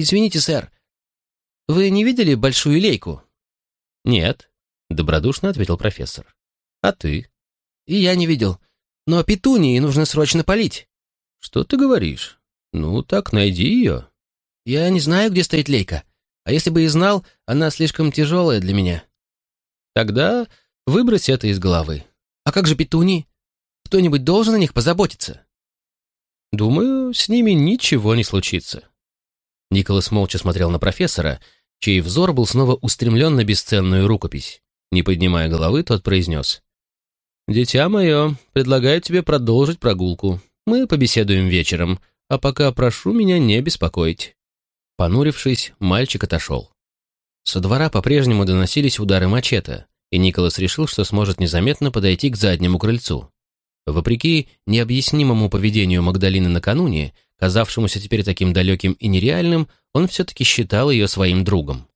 извините, сэр, вы не видели большую лейку?» «Нет», — добродушно ответил профессор. «А ты?» «И я не видел. Но петунии нужно срочно полить». «Что ты говоришь? Ну, так найди ее». «Я не знаю, где стоит лейка. А если бы и знал, она слишком тяжелая для меня». «Тогда выбрось это из головы». «А как же петунии? Кто-нибудь должен о них позаботиться?» «Думаю, с ними ничего не случится». Николас молча смотрел на профессора, чей взор был снова устремлен на бесценную рукопись. Не поднимая головы, тот произнес. «Дитя мое, предлагаю тебе продолжить прогулку. Мы побеседуем вечером, а пока прошу меня не беспокоить». Понурившись, мальчик отошел. Со двора по-прежнему доносились удары мачете, и Николас решил, что сможет незаметно подойти к заднему крыльцу. Вопреки необъяснимому поведению Магдалины накануне, казавшемуся теперь таким далеким и нереальным, он все-таки считал ее своим другом.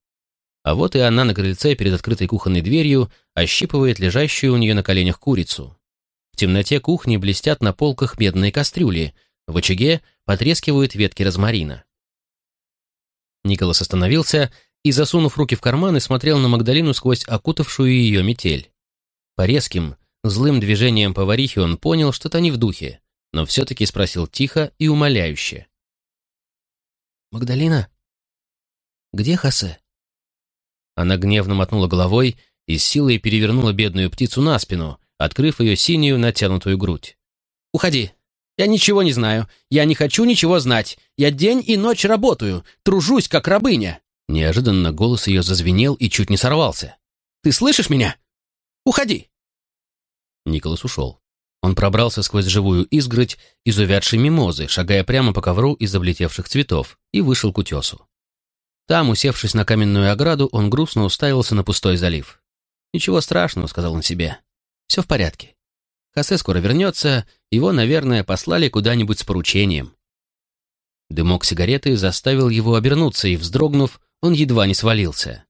А вот и она на крыльце перед открытой кухонной дверью ощипывает лежащую у нее на коленях курицу. В темноте кухни блестят на полках медные кастрюли, в очаге потрескивают ветки розмарина. Николас остановился и, засунув руки в карманы, смотрел на Магдалину сквозь окутавшую ее метель. По резким, злым движением поварихи он понял, что-то не в духе, но все-таки спросил тихо и умоляюще. «Магдалина, где Хосе?» Она гневно мотнула головой и с силой перевернула бедную птицу на спину, открыв ее синюю натянутую грудь. «Уходи! Я ничего не знаю. Я не хочу ничего знать. Я день и ночь работаю, тружусь, как рабыня!» Неожиданно голос ее зазвенел и чуть не сорвался. «Ты слышишь меня? Уходи!» Николас ушел. Он пробрался сквозь живую изгородь из увядшей мимозы, шагая прямо по ковру из облетевших цветов, и вышел к утесу. Там, усевшись на каменную ограду, он грустно уставился на пустой залив. «Ничего страшного», — сказал он себе. «Все в порядке. Хосе скоро вернется, его, наверное, послали куда-нибудь с поручением». Дымок сигареты заставил его обернуться, и, вздрогнув, он едва не свалился.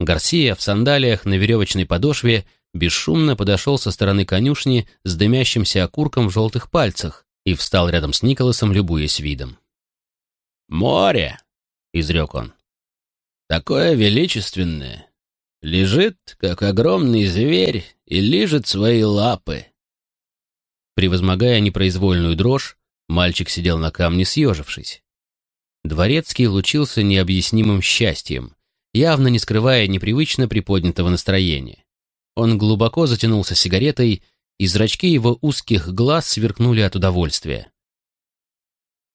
Гарсия в сандалиях на веревочной подошве бесшумно подошел со стороны конюшни с дымящимся окурком в желтых пальцах и встал рядом с Николасом, любуясь видом. «Море!» — изрек он. «Такое величественное! Лежит, как огромный зверь, и лижет свои лапы!» Превозмогая непроизвольную дрожь, мальчик сидел на камне, съежившись. Дворецкий лучился необъяснимым счастьем, явно не скрывая непривычно приподнятого настроения. Он глубоко затянулся сигаретой, и зрачки его узких глаз сверкнули от удовольствия.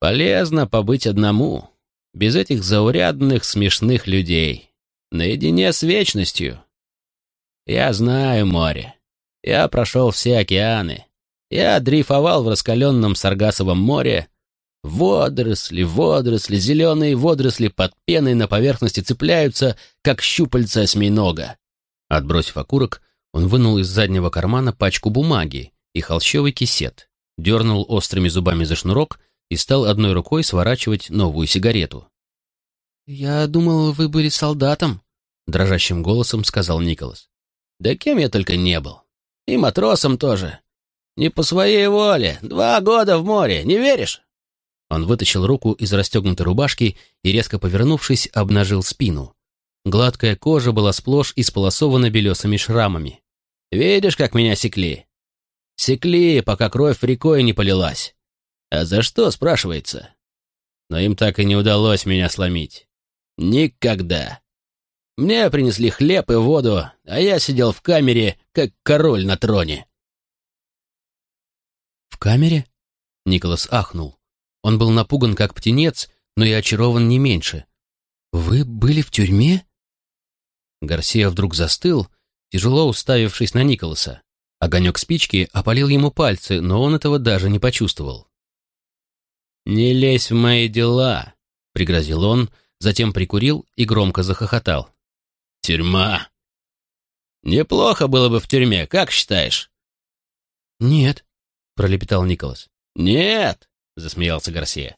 «Полезно побыть одному, без этих заурядных, смешных людей, наедине с вечностью. Я знаю море, я прошел все океаны, я дрейфовал в раскаленном Саргасовом море, Водоросли, водоросли, зеленые водоросли под пеной на поверхности цепляются, как щупальца осьминога. Отбросив окурок, он вынул из заднего кармана пачку бумаги и холщовый кисет, дернул острыми зубами за шнурок и стал одной рукой сворачивать новую сигарету. «Я думал, вы были солдатом», — дрожащим голосом сказал Николас. «Да кем я только не был. И матросом тоже. Не по своей воле. Два года в море, не веришь?» Он вытащил руку из расстегнутой рубашки и, резко повернувшись, обнажил спину. Гладкая кожа была сплошь исполосована белесыми шрамами. Видишь, как меня секли? Секли, пока кровь рекой не полилась. А за что, спрашивается? Но им так и не удалось меня сломить. Никогда. Мне принесли хлеб и воду, а я сидел в камере, как король на троне. «В камере?» Николас ахнул. Он был напуган, как птенец, но и очарован не меньше. «Вы были в тюрьме?» Гарсия вдруг застыл, тяжело уставившись на Николаса. Огонек спички опалил ему пальцы, но он этого даже не почувствовал. «Не лезь в мои дела», — пригрозил он, затем прикурил и громко захохотал. «Тюрьма! Неплохо было бы в тюрьме, как считаешь?» «Нет», — пролепетал Николас. «Нет», — засмеялся Гарсия.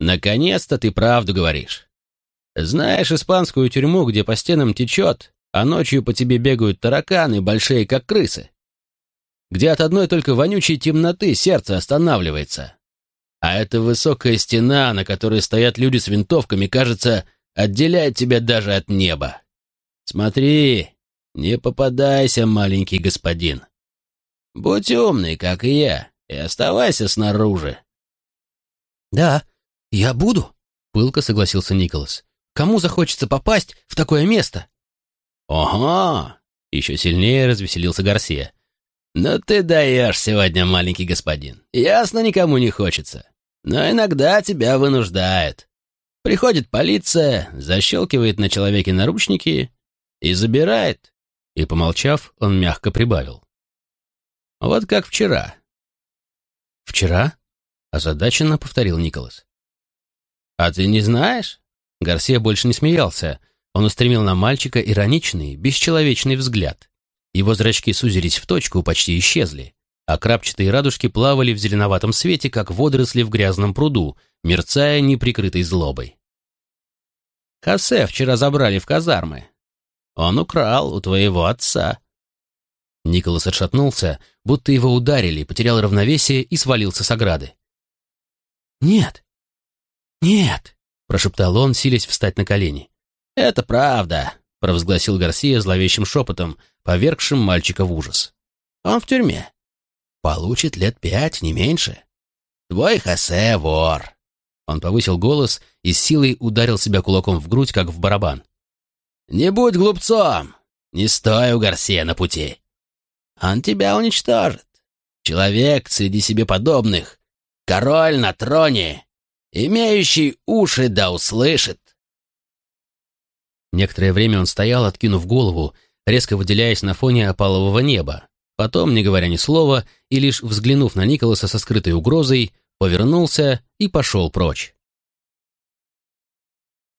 «Наконец-то ты правду говоришь. Знаешь испанскую тюрьму, где по стенам течет, а ночью по тебе бегают тараканы, большие как крысы. Где от одной только вонючей темноты сердце останавливается. А эта высокая стена, на которой стоят люди с винтовками, кажется, отделяет тебя даже от неба. Смотри, не попадайся, маленький господин. Будь умный, как и я, и оставайся снаружи. Да, я буду, пылко согласился Николас. Кому захочется попасть в такое место? Ого! Еще сильнее развеселился Гарсия. «Ну ты даешь сегодня, маленький господин. Ясно, никому не хочется. Но иногда тебя вынуждает. Приходит полиция, защелкивает на человеке наручники и забирает». И, помолчав, он мягко прибавил. «Вот как вчера». «Вчера?» — озадаченно повторил Николас. «А ты не знаешь?» Гарсия больше не смеялся. Он устремил на мальчика ироничный, бесчеловечный взгляд. Его зрачки сузились в точку, почти исчезли, а крапчатые радужки плавали в зеленоватом свете, как водоросли в грязном пруду, мерцая неприкрытой злобой. «Хосе вчера забрали в казармы. Он украл у твоего отца». Николас отшатнулся, будто его ударили, потерял равновесие и свалился с ограды. «Нет, нет», — прошептал он, силясь встать на колени. «Это правда», — провозгласил Гарсия зловещим шепотом, повергшим мальчика в ужас. «Он в тюрьме. Получит лет пять, не меньше. Твой Хосе вор». Он повысил голос и с силой ударил себя кулаком в грудь, как в барабан. «Не будь глупцом! Не стой у Гарсия на пути! Он тебя уничтожит. Человек среди себе подобных, король на троне, имеющий уши да услышит». Некоторое время он стоял, откинув голову, резко выделяясь на фоне опалового неба. Потом, не говоря ни слова, и лишь взглянув на Николаса со скрытой угрозой, повернулся и пошел прочь.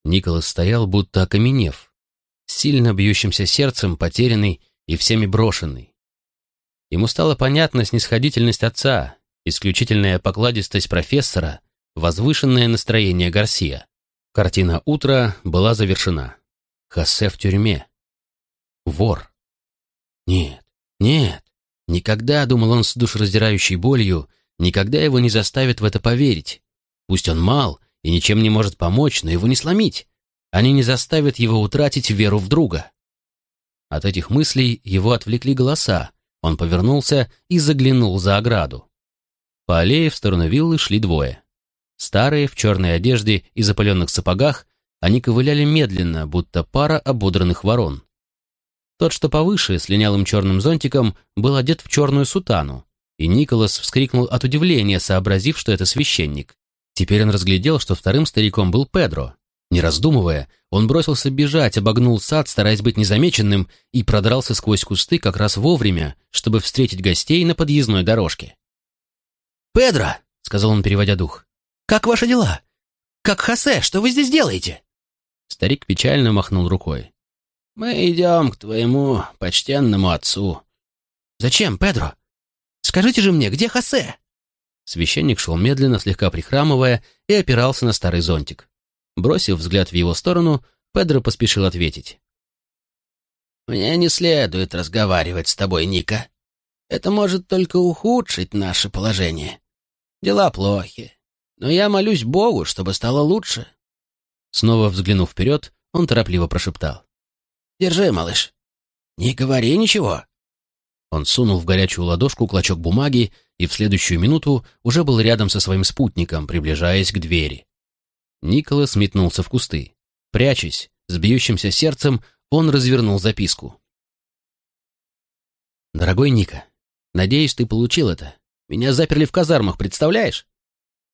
Николас стоял, будто окаменев, сильно бьющимся сердцем, потерянный и всеми брошенный. Ему стало понятна снисходительность отца, исключительная покладистость профессора, возвышенное настроение Гарсия. Картина утра была завершена. Хосе в тюрьме. Вор. Нет, нет, никогда, думал он с душераздирающей болью, никогда его не заставят в это поверить. Пусть он мал и ничем не может помочь, но его не сломить. Они не заставят его утратить веру в друга. От этих мыслей его отвлекли голоса. Он повернулся и заглянул за ограду. По аллее в сторону виллы шли двое. Старые, в черной одежде и запаленных сапогах, они ковыляли медленно, будто пара ободранных ворон. Тот, что повыше, с линялым черным зонтиком, был одет в черную сутану, и Николас вскрикнул от удивления, сообразив, что это священник. Теперь он разглядел, что вторым стариком был Педро. Не раздумывая, он бросился бежать, обогнул сад, стараясь быть незамеченным, и продрался сквозь кусты как раз вовремя, чтобы встретить гостей на подъездной дорожке. «Педро!» — сказал он, переводя дух. «Как ваши дела? Как Хосе, что вы здесь делаете?» Старик печально махнул рукой. «Мы идем к твоему почтенному отцу». «Зачем, Педро? Скажите же мне, где Хосе?» Священник шел медленно, слегка прихрамывая, и опирался на старый зонтик. Бросив взгляд в его сторону, Педро поспешил ответить. «Мне не следует разговаривать с тобой, Ника. Это может только ухудшить наше положение. Дела плохи, но я молюсь Богу, чтобы стало лучше. Снова взглянув вперед, он торопливо прошептал. «Держи, малыш. Не говори ничего». Он сунул в горячую ладошку клочок бумаги и в следующую минуту уже был рядом со своим спутником, приближаясь к двери. Николас метнулся в кусты. Прячась, с бьющимся сердцем, он развернул записку. «Дорогой Ника, надеюсь, ты получил это. Меня заперли в казармах, представляешь?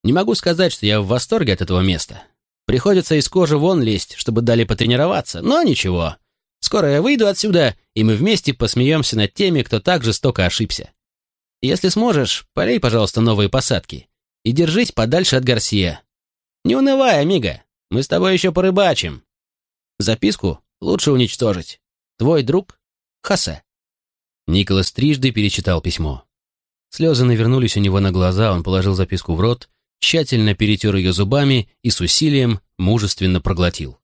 Не могу сказать, что я в восторге от этого места. Приходится из кожи вон лезть, чтобы дали потренироваться, но ничего. Скоро я выйду отсюда, и мы вместе посмеемся над теми, кто так жестоко ошибся. Если сможешь, полей, пожалуйста, новые посадки. И держись подальше от Гарсия. Не унывай, амиго, мы с тобой еще порыбачим. Записку лучше уничтожить. Твой друг Хосе. Николас трижды перечитал письмо. Слезы навернулись у него на глаза, он положил записку в рот тщательно перетер ее зубами и с усилием мужественно проглотил.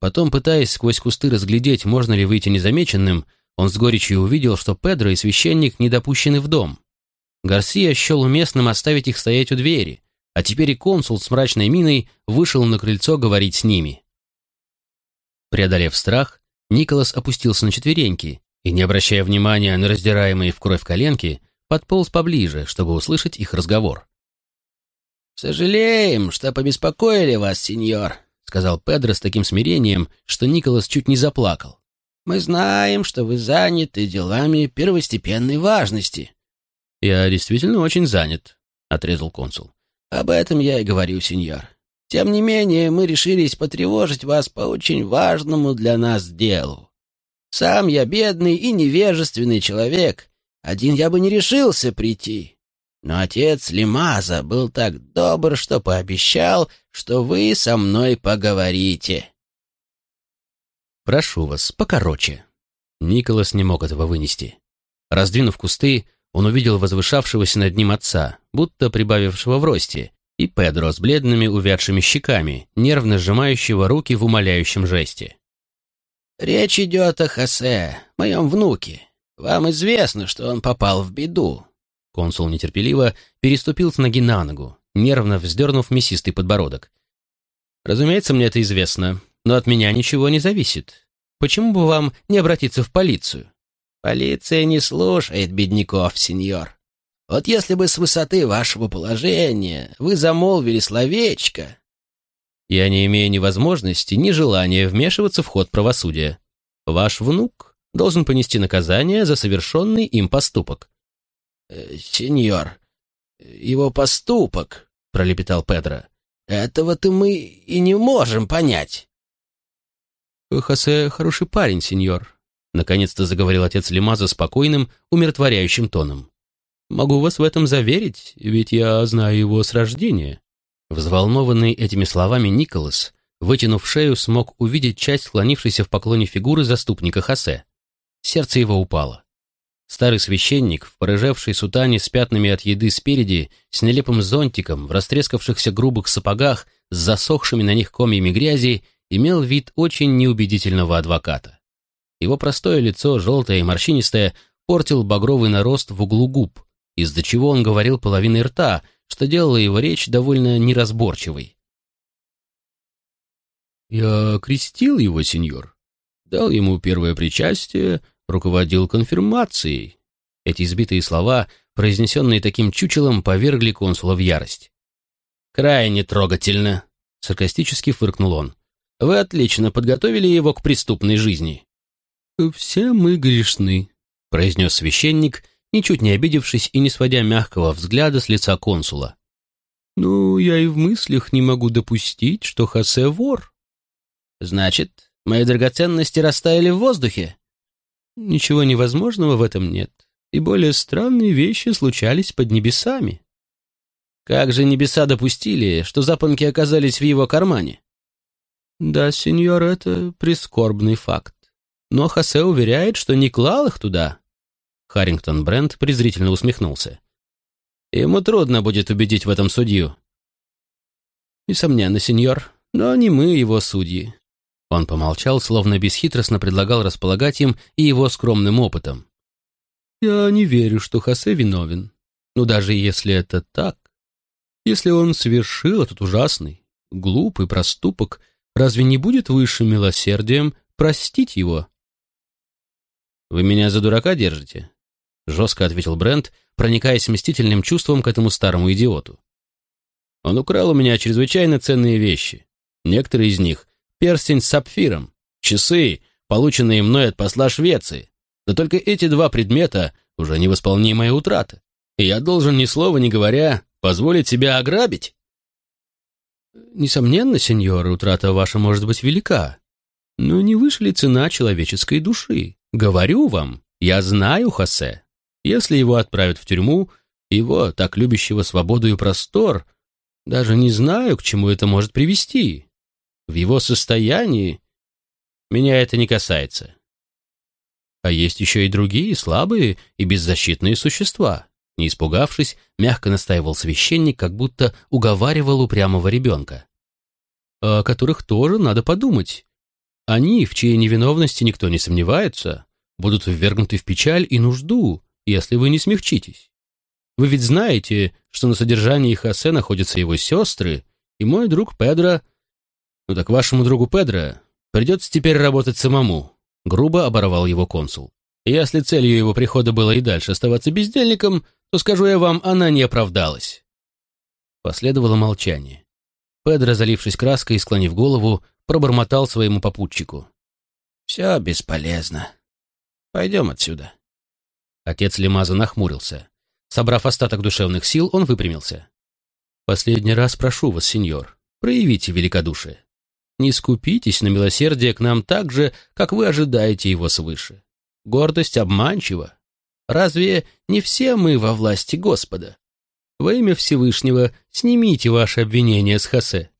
Потом, пытаясь сквозь кусты разглядеть, можно ли выйти незамеченным, он с горечью увидел, что Педро и священник не допущены в дом. Гарсия счел уместным оставить их стоять у двери, а теперь и консул с мрачной миной вышел на крыльцо говорить с ними. Преодолев страх, Николас опустился на четвереньки и, не обращая внимания на раздираемые в кровь коленки, подполз поближе, чтобы услышать их разговор. «Сожалеем, что побеспокоили вас, сеньор», — сказал Педро с таким смирением, что Николас чуть не заплакал. «Мы знаем, что вы заняты делами первостепенной важности». «Я действительно очень занят», — отрезал консул. «Об этом я и говорю, сеньор. Тем не менее, мы решились потревожить вас по очень важному для нас делу. Сам я бедный и невежественный человек. Один я бы не решился прийти. Но отец Лимаза был так добр, что пообещал, что вы со мной поговорите. Прошу вас, покороче. Николас не мог этого вынести. Раздвинув кусты, он увидел возвышавшегося над ним отца, будто прибавившего в росте, и Педро с бледными увядшими щеками, нервно сжимающего руки в умоляющем жесте. «Речь идет о Хосе, моем внуке. Вам известно, что он попал в беду». Консул нетерпеливо переступил с ноги на ногу, нервно вздернув мясистый подбородок. «Разумеется, мне это известно, но от меня ничего не зависит. Почему бы вам не обратиться в полицию?» «Полиция не слушает бедняков, сеньор. Вот если бы с высоты вашего положения вы замолвили словечко...» «Я не имею ни возможности, ни желания вмешиваться в ход правосудия. Ваш внук должен понести наказание за совершенный им поступок». «Э, «Сеньор, его поступок», — пролепетал Педро, — «этого-то мы и не можем понять». «Хосе хороший парень, сеньор», — наконец-то заговорил отец Лимаза спокойным, умиротворяющим тоном. Могу вас в этом заверить, ведь я знаю его с рождения». Взволнованный этими словами Николас, вытянув шею, смог увидеть часть склонившейся в поклоне фигуры заступника Хосе. Сердце его упало. Старый священник, в порыжевшей сутане с пятнами от еды спереди, с нелепым зонтиком, в растрескавшихся грубых сапогах, с засохшими на них комьями грязи, имел вид очень неубедительного адвоката. Его простое лицо, желтое и морщинистое, портил багровый нарост в углу губ, из-за чего он говорил половиной рта, что делало его речь довольно неразборчивой. «Я крестил его, сеньор. Дал ему первое причастие, руководил конфирмацией». Эти избитые слова, произнесенные таким чучелом, повергли консула в ярость. «Крайне трогательно», — саркастически фыркнул он. «Вы отлично подготовили его к преступной жизни». «Все мы грешны», — произнес священник, — ничуть не обидевшись и не сводя мягкого взгляда с лица консула. «Ну, я и в мыслях не могу допустить, что Хосе вор». «Значит, мои драгоценности растаяли в воздухе?» «Ничего невозможного в этом нет, и более странные вещи случались под небесами». «Как же небеса допустили, что запонки оказались в его кармане?» «Да, сеньор, это прискорбный факт. Но Хосе уверяет, что не клал их туда, Харрингтон Брент презрительно усмехнулся. «Ему трудно будет убедить в этом судью». «Несомненно, сеньор, но не мы его судьи». Он помолчал, словно бесхитростно предлагал располагать им и его скромным опытом. «Я не верю, что Хосе виновен. Но даже если это так, если он совершил этот ужасный, глупый проступок, разве не будет высшим милосердием простить его?» «Вы меня за дурака держите?» жестко ответил Брент, проникаясь мстительным чувством к этому старому идиоту. Он украл у меня чрезвычайно ценные вещи. Некоторые из них — перстень с сапфиром, часы, полученные мной от посла Швеции. Да только эти два предмета — уже невосполнимая утрата. И я должен, ни слова не говоря, позволить себя ограбить. Несомненно, сеньор, утрата ваша может быть велика. Но не выше ли цена человеческой души? Говорю вам, я знаю Хосе. Если его отправят в тюрьму, его, так любящего свободу и простор, даже не знаю, к чему это может привести. В его состоянии меня это не касается. А есть еще и другие слабые и беззащитные существа. Не испугавшись, мягко настаивал священник, как будто уговаривал упрямого ребенка. О которых тоже надо подумать. Они, в чьей невиновности никто не сомневается, будут ввергнуты в печаль и нужду, если вы не смягчитесь. Вы ведь знаете, что на содержании Хосе находятся его сестры и мой друг Педро. Ну так вашему другу Педро придется теперь работать самому, грубо оборвал его консул. Если целью его прихода было и дальше оставаться бездельником, то, скажу я вам, она не оправдалась. Последовало молчание. Педро, залившись краской и склонив голову, пробормотал своему попутчику. «Все бесполезно. Пойдем отсюда». Отец Лемаза нахмурился. Собрав остаток душевных сил, он выпрямился. «Последний раз прошу вас, сеньор, проявите великодушие. Не скупитесь на милосердие к нам так же, как вы ожидаете его свыше. Гордость обманчива. Разве не все мы во власти Господа? Во имя Всевышнего снимите ваше обвинение с Хосе.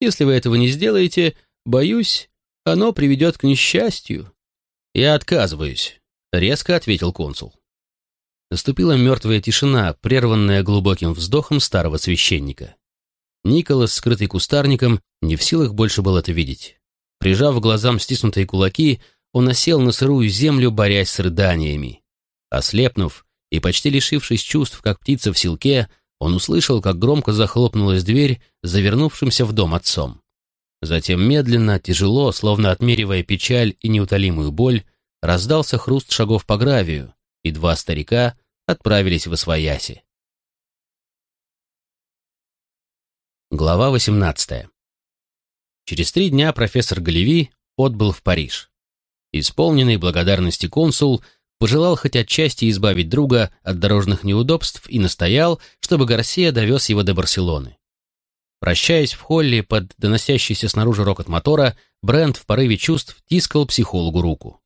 Если вы этого не сделаете, боюсь, оно приведет к несчастью». «Я отказываюсь», — резко ответил консул. Наступила мертвая тишина, прерванная глубоким вздохом старого священника. Николас, скрытый кустарником, не в силах больше был это видеть. Прижав глазам стиснутые кулаки, он осел на сырую землю, борясь с рыданиями. Ослепнув и почти лишившись чувств, как птица в селке, он услышал, как громко захлопнулась дверь, завернувшимся в дом отцом. Затем медленно, тяжело, словно отмеривая печаль и неутолимую боль, раздался хруст шагов по гравию, и два старика отправились в Освояси. Глава 18. Через три дня профессор Галеви отбыл в Париж. Исполненный благодарности консул пожелал хоть отчасти избавить друга от дорожных неудобств и настоял, чтобы Гарсия довез его до Барселоны. Прощаясь в холле под доносящийся снаружи рокот мотора, Брент в порыве чувств тискал психологу руку.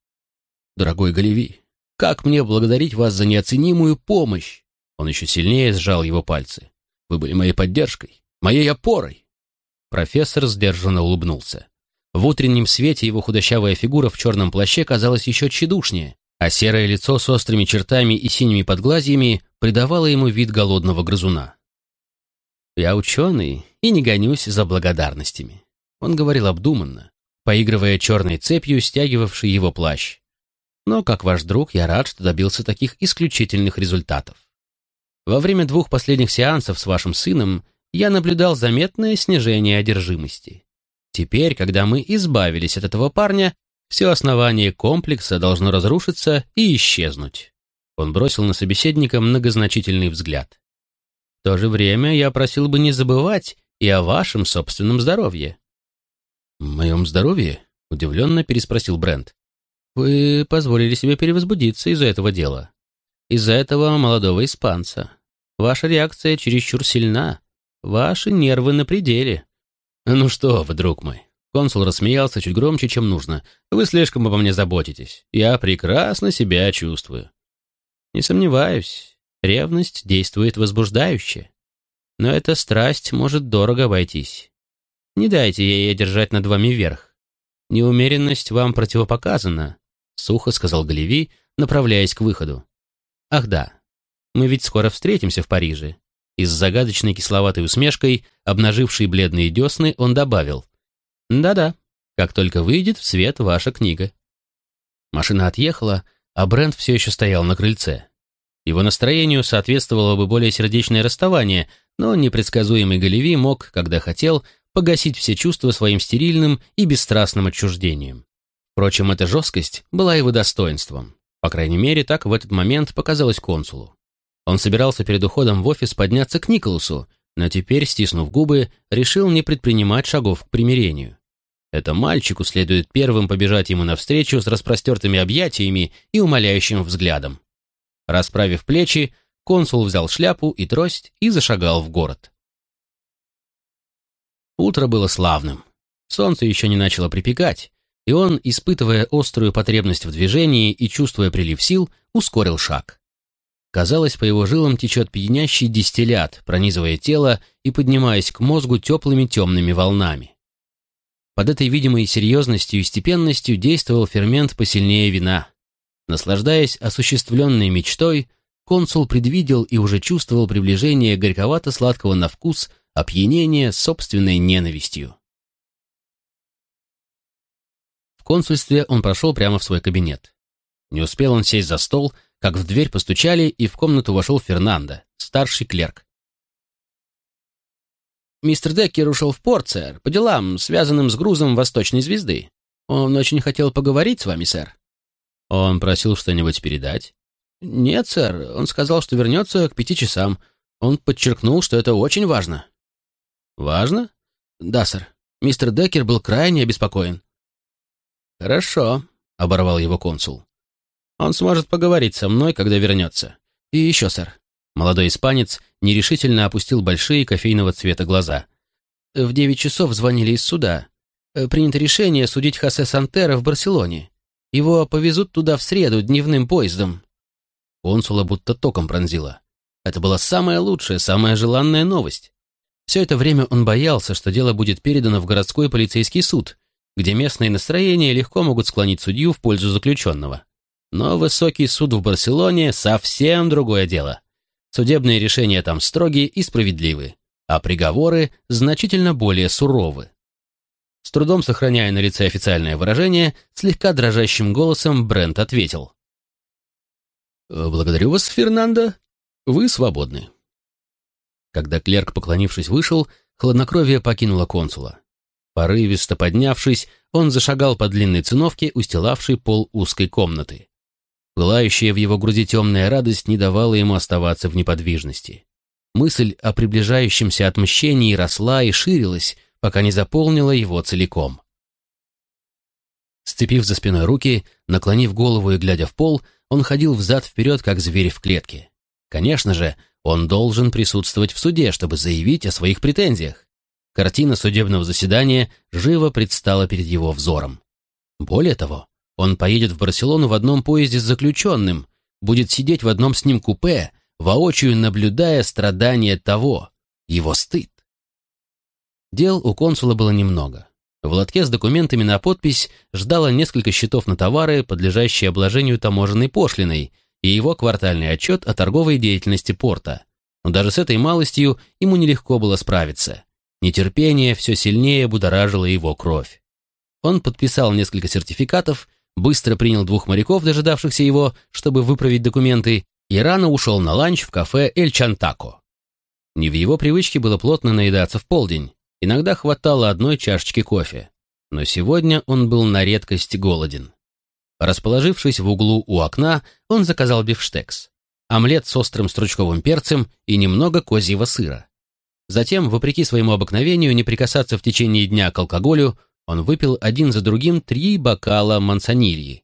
«Дорогой Галеви, как мне благодарить вас за неоценимую помощь?» Он еще сильнее сжал его пальцы. «Вы были моей поддержкой, моей опорой!» Профессор сдержанно улыбнулся. В утреннем свете его худощавая фигура в черном плаще казалась еще тщедушнее, а серое лицо с острыми чертами и синими подглазьями придавало ему вид голодного грызуна. «Я ученый и не гонюсь за благодарностями», — он говорил обдуманно, поигрывая черной цепью, стягивавшей его плащ. «Но, как ваш друг, я рад, что добился таких исключительных результатов. Во время двух последних сеансов с вашим сыном я наблюдал заметное снижение одержимости. Теперь, когда мы избавились от этого парня, все основание комплекса должно разрушиться и исчезнуть». Он бросил на собеседника многозначительный взгляд. В то же время я просил бы не забывать и о вашем собственном здоровье». «Моем здоровье?» — удивленно переспросил Брент. «Вы позволили себе перевозбудиться из-за этого дела. Из-за этого молодого испанца. Ваша реакция чересчур сильна. Ваши нервы на пределе». «Ну что вы, друг мой». Консул рассмеялся чуть громче, чем нужно. «Вы слишком обо мне заботитесь. Я прекрасно себя чувствую». «Не сомневаюсь. Ревность действует возбуждающе. Но эта страсть может дорого обойтись. Не дайте ей одержать над вами верх. Неумеренность вам противопоказана, — сухо сказал Галеви, направляясь к выходу. Ах да, мы ведь скоро встретимся в Париже. И с загадочной кисловатой усмешкой, обнажившей бледные десны, он добавил. Да-да, как только выйдет в свет ваша книга. Машина отъехала, а Брент все еще стоял на крыльце. Его настроению соответствовало бы более сердечное расставание, но непредсказуемый Галеви мог, когда хотел, погасить все чувства своим стерильным и бесстрастным отчуждением. Впрочем, эта жесткость была его достоинством. По крайней мере, так в этот момент показалось консулу. Он собирался перед уходом в офис подняться к Николасу, но теперь, стиснув губы, решил не предпринимать шагов к примирению. Это мальчику следует первым побежать ему навстречу с распростертыми объятиями и умоляющим взглядом. Расправив плечи, консул взял шляпу и трость и зашагал в город. Утро было славным. Солнце еще не начало припекать, и он, испытывая острую потребность в движении и чувствуя прилив сил, ускорил шаг. Казалось, по его жилам течет пьянящий дистиллят, пронизывая тело и поднимаясь к мозгу теплыми темными волнами. Под этой видимой серьезностью и степенностью действовал фермент посильнее вина. Наслаждаясь осуществленной мечтой, консул предвидел и уже чувствовал приближение горьковато-сладкого на вкус опьянения собственной ненавистью. В консульстве он прошел прямо в свой кабинет. Не успел он сесть за стол, как в дверь постучали, и в комнату вошел Фернандо, старший клерк. «Мистер Деккер ушел в порт, сэр, по делам, связанным с грузом Восточной звезды. Он очень хотел поговорить с вами, сэр». «Он просил что-нибудь передать?» «Нет, сэр, он сказал, что вернется к пяти часам. Он подчеркнул, что это очень важно». «Важно?» «Да, сэр. Мистер Деккер был крайне обеспокоен». «Хорошо», — оборвал его консул. «Он сможет поговорить со мной, когда вернется. И еще, сэр». Молодой испанец нерешительно опустил большие кофейного цвета глаза. «В девять часов звонили из суда. Принято решение судить Хосе Сантера в Барселоне. Его повезут туда в среду дневным поездом». Консула будто током пронзило. Это была самая лучшая, самая желанная новость. Все это время он боялся, что дело будет передано в городской полицейский суд, где местные настроения легко могут склонить судью в пользу заключенного. Но высокий суд в Барселоне — совсем другое дело. Судебные решения там строгие и справедливы, а приговоры значительно более суровы. С трудом сохраняя на лице официальное выражение, слегка дрожащим голосом Брент ответил. «Благодарю вас, Фернандо. Вы свободны». Когда клерк, поклонившись, вышел, хладнокровие покинуло консула. Порывисто поднявшись, он зашагал по длинной циновке, устилавшей пол узкой комнаты. Пылающая в его груди темная радость не давала ему оставаться в неподвижности. Мысль о приближающемся отмщении росла и ширилась, пока не заполнила его целиком. Сцепив за спиной руки, наклонив голову и глядя в пол, он ходил взад-вперед, как зверь в клетке. Конечно же, он должен присутствовать в суде, чтобы заявить о своих претензиях. Картина судебного заседания живо предстала перед его взором. Более того, он поедет в Барселону в одном поезде с заключенным, будет сидеть в одном с ним купе, воочию наблюдая страдания того, его стыд. Дел у консула было немного. В лотке с документами на подпись ждало несколько счетов на товары, подлежащие обложению таможенной пошлиной, и его квартальный отчет о торговой деятельности порта. Но даже с этой малостью ему нелегко было справиться. Нетерпение все сильнее будоражило его кровь. Он подписал несколько сертификатов, быстро принял двух моряков, дожидавшихся его, чтобы выправить документы, и рано ушел на ланч в кафе «Эль Чантако». Не в его привычке было плотно наедаться в полдень, Иногда хватало одной чашечки кофе. Но сегодня он был на редкость голоден. Расположившись в углу у окна, он заказал бифштекс, омлет с острым стручковым перцем и немного козьего сыра. Затем, вопреки своему обыкновению не прикасаться в течение дня к алкоголю, он выпил один за другим три бокала мансонильи.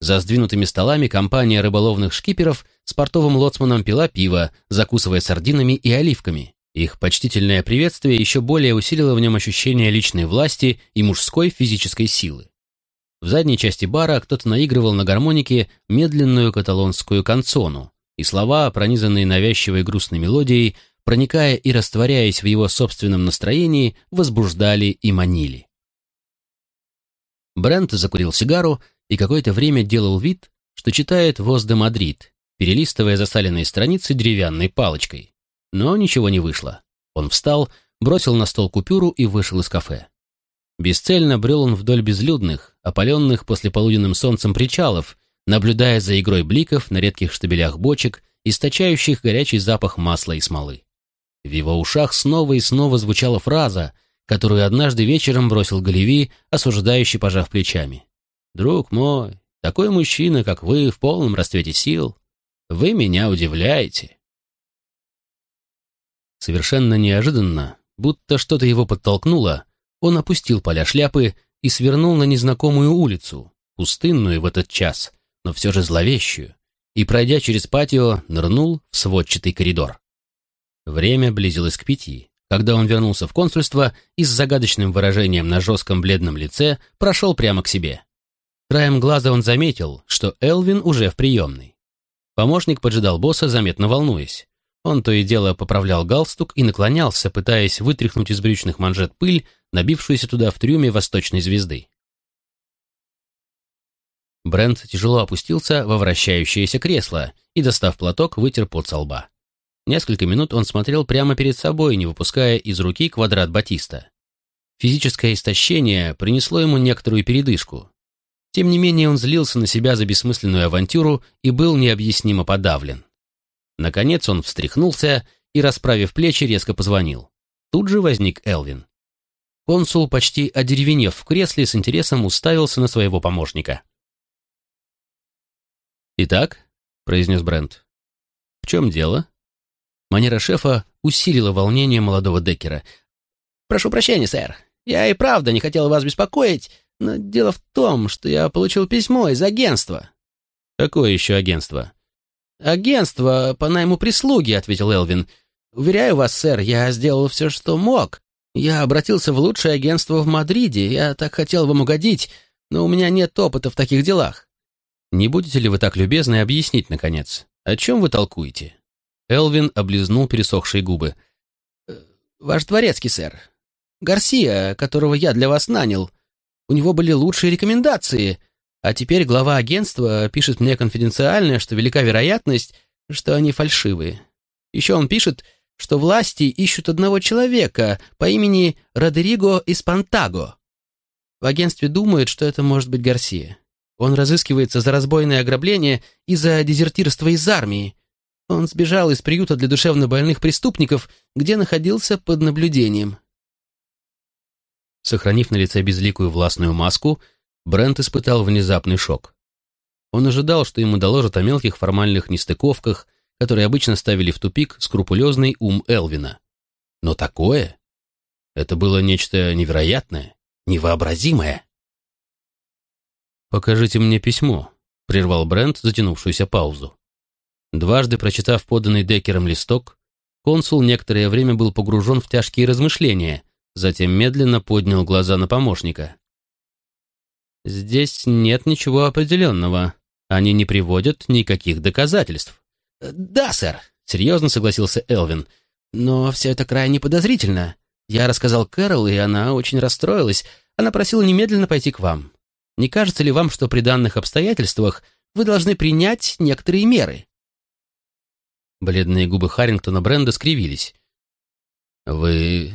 За сдвинутыми столами компания рыболовных шкиперов с портовым лоцманом пила пиво, закусывая сардинами и оливками. Их почтительное приветствие еще более усилило в нем ощущение личной власти и мужской физической силы. В задней части бара кто-то наигрывал на гармонике медленную каталонскую канцону, и слова, пронизанные навязчивой грустной мелодией, проникая и растворяясь в его собственном настроении, возбуждали и манили. Брент закурил сигару и какое-то время делал вид, что читает «Voz de Madrid», перелистывая засаленные страницы деревянной палочкой. Но ничего не вышло. Он встал, бросил на стол купюру и вышел из кафе. Бесцельно брел он вдоль безлюдных, опаленных послеполуденным солнцем причалов, наблюдая за игрой бликов на редких штабелях бочек, источающих горячий запах масла и смолы. В его ушах снова и снова звучала фраза, которую однажды вечером бросил Галеви, осуждающий, пожав плечами. «Друг мой, такой мужчина, как вы, в полном расцвете сил, вы меня удивляете». Совершенно неожиданно, будто что-то его подтолкнуло, он опустил поля шляпы и свернул на незнакомую улицу, пустынную в этот час, но все же зловещую, и, пройдя через патио, нырнул в сводчатый коридор. Время близилось к пяти, когда он вернулся в консульство и с загадочным выражением на жестком бледном лице прошел прямо к себе. Краем глаза он заметил, что Элвин уже в приемной. Помощник поджидал босса, заметно волнуясь. Он то и дело поправлял галстук и наклонялся, пытаясь вытряхнуть из брючных манжет пыль, набившуюся туда в трюме восточной звезды. Брент тяжело опустился во вращающееся кресло и, достав платок, вытер пот со лба. Несколько минут он смотрел прямо перед собой, не выпуская из руки квадрат батиста. Физическое истощение принесло ему некоторую передышку. Тем не менее он злился на себя за бессмысленную авантюру и был необъяснимо подавлен. Наконец он встряхнулся и, расправив плечи, резко позвонил. Тут же возник Элвин. Консул, почти одеревенев в кресле, с интересом уставился на своего помощника. «Итак», — произнес Брент, — «в чем дело?» Манера шефа усилила волнение молодого Деккера. «Прошу прощения, сэр. Я и правда не хотел вас беспокоить, но дело в том, что я получил письмо из агентства». «Какое еще агентство?» «Агентство по найму прислуги», — ответил Элвин. «Уверяю вас, сэр, я сделал все, что мог. Я обратился в лучшее агентство в Мадриде. Я так хотел вам угодить, но у меня нет опыта в таких делах». «Не будете ли вы так любезны объяснить, наконец, о чем вы толкуете?» Элвин облизнул пересохшие губы. «Э, «Ваш дворецкий, сэр. Гарсия, которого я для вас нанял. У него были лучшие рекомендации, а теперь глава агентства пишет мне конфиденциально, что велика вероятность, что они фальшивые. Еще он пишет, что власти ищут одного человека по имени Родериго Испантаго. В агентстве думают, что это может быть Гарсия. Он разыскивается за разбойное ограбление и за дезертирство из армии. Он сбежал из приюта для душевнобольных преступников, где находился под наблюдением. Сохранив на лице безликую властную маску, Брент испытал внезапный шок. Он ожидал, что ему доложат о мелких формальных нестыковках, которые обычно ставили в тупик скрупулезный ум Элвина. Но такое... Это было нечто невероятное, невообразимое. «Покажите мне письмо», — прервал Брент затянувшуюся паузу. Дважды прочитав поданный Деккером листок, консул некоторое время был погружен в тяжкие размышления, затем медленно поднял глаза на помощника. «Здесь нет ничего определенного. Они не приводят никаких доказательств». «Да, сэр», — серьезно согласился Элвин. «Но все это крайне подозрительно. Я рассказал Кэрол, и она очень расстроилась. Она просила немедленно пойти к вам. Не кажется ли вам, что при данных обстоятельствах вы должны принять некоторые меры?» Бледные губы Харрингтона Бренда скривились. «Вы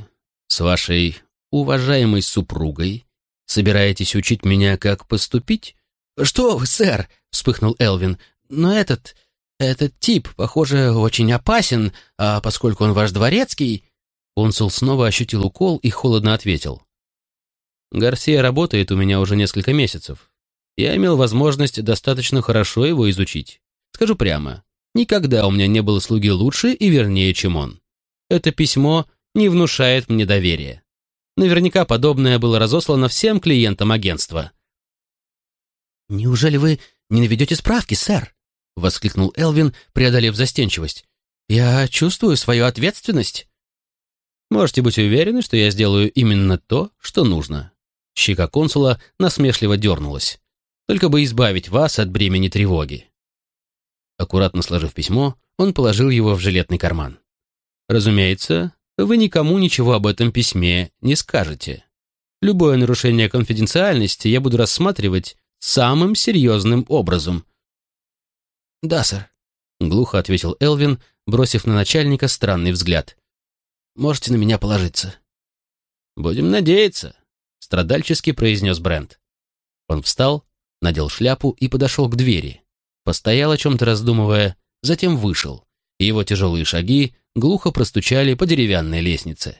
с вашей уважаемой супругой собираетесь учить меня, как поступить?» «Что вы, сэр!» — вспыхнул Элвин. «Но этот... этот тип, похоже, очень опасен, а поскольку он ваш дворецкий...» Консул снова ощутил укол и холодно ответил. «Гарсия работает у меня уже несколько месяцев. Я имел возможность достаточно хорошо его изучить. Скажу прямо, никогда у меня не было слуги лучше и вернее, чем он. Это письмо не внушает мне доверия. Наверняка подобное было разослано всем клиентам агентства. «Неужели вы не наведете справки, сэр?» — воскликнул Элвин, преодолев застенчивость. «Я чувствую свою ответственность». «Можете быть уверены, что я сделаю именно то, что нужно». Щека консула насмешливо дернулась. «Только бы избавить вас от бремени тревоги». Аккуратно сложив письмо, он положил его в жилетный карман. Разумеется, вы никому ничего об этом письме не скажете. Любое нарушение конфиденциальности я буду рассматривать самым серьезным образом». «Да, сэр», — глухо ответил Элвин, бросив на начальника странный взгляд. «Можете на меня положиться». «Будем надеяться», — страдальчески произнес Брент. Он встал, надел шляпу и подошел к двери. Постоял о чем-то раздумывая, затем вышел, его тяжелые шаги глухо простучали по деревянной лестнице.